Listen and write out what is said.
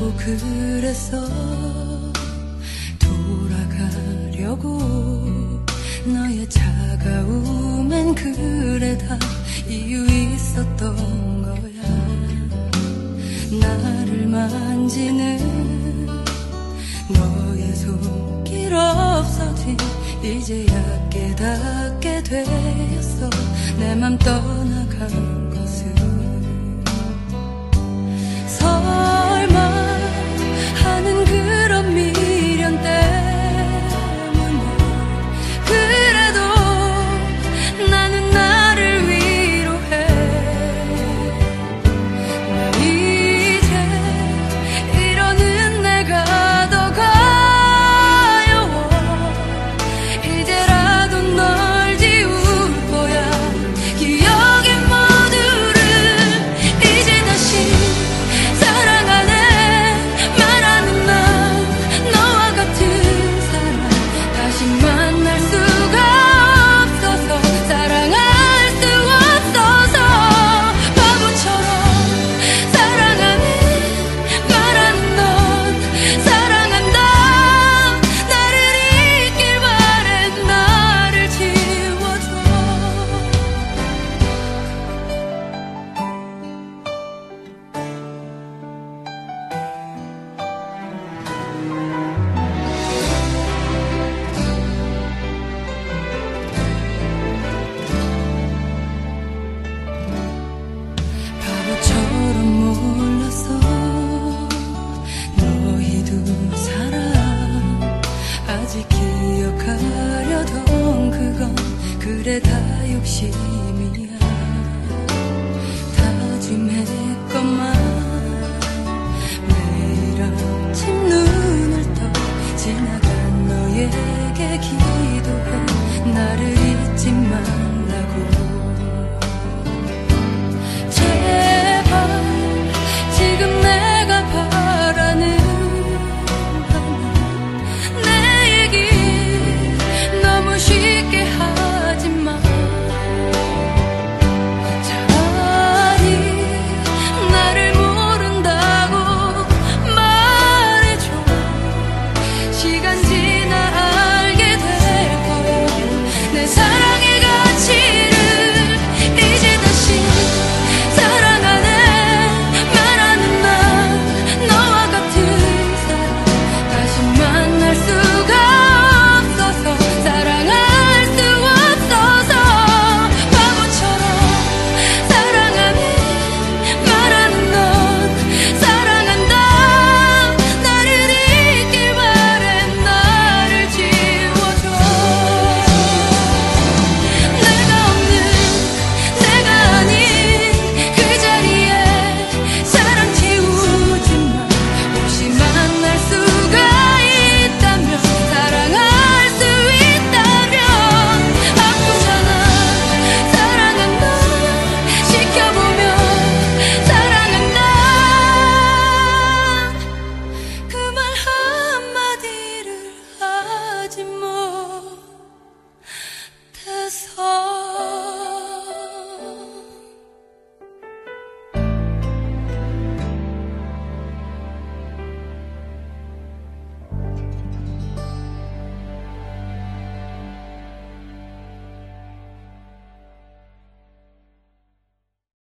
그러려고 그랬어 돌아가려고 너의 차가움엔 그래 다 이유 있었던 거야. 나를 만지는 너의 손길 없어진 이제야 깨닫게 되었어. 내 맘 떠 他有心